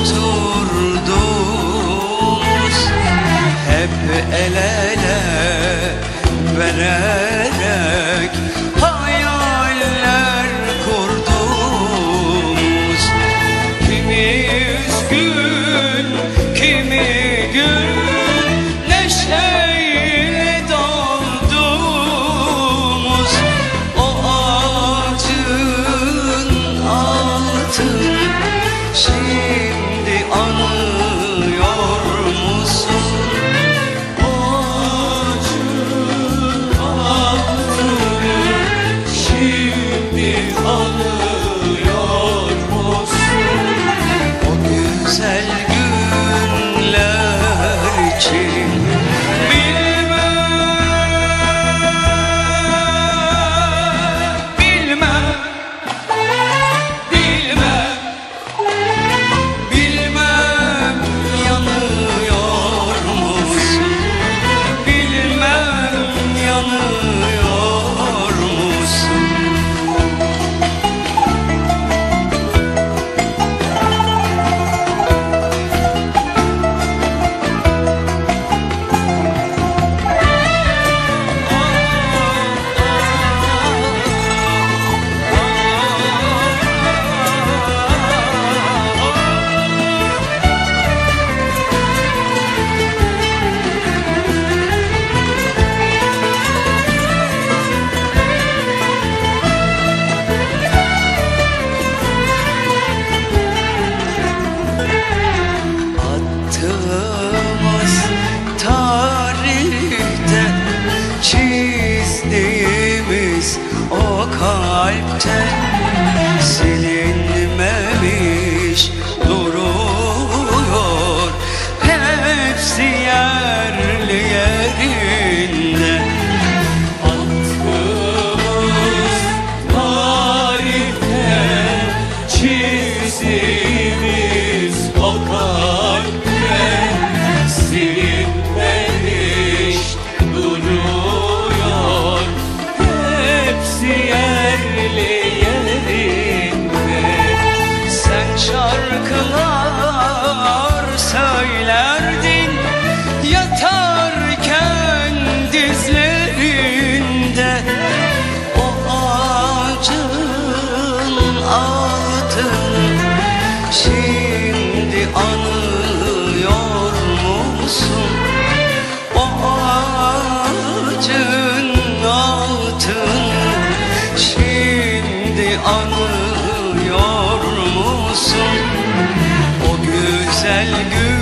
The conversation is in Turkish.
oturduk. Hep el ele I 着 hayatını Şimdi anlıyor musun? O ağacın altını Şimdi anlıyor musun? O güzel gün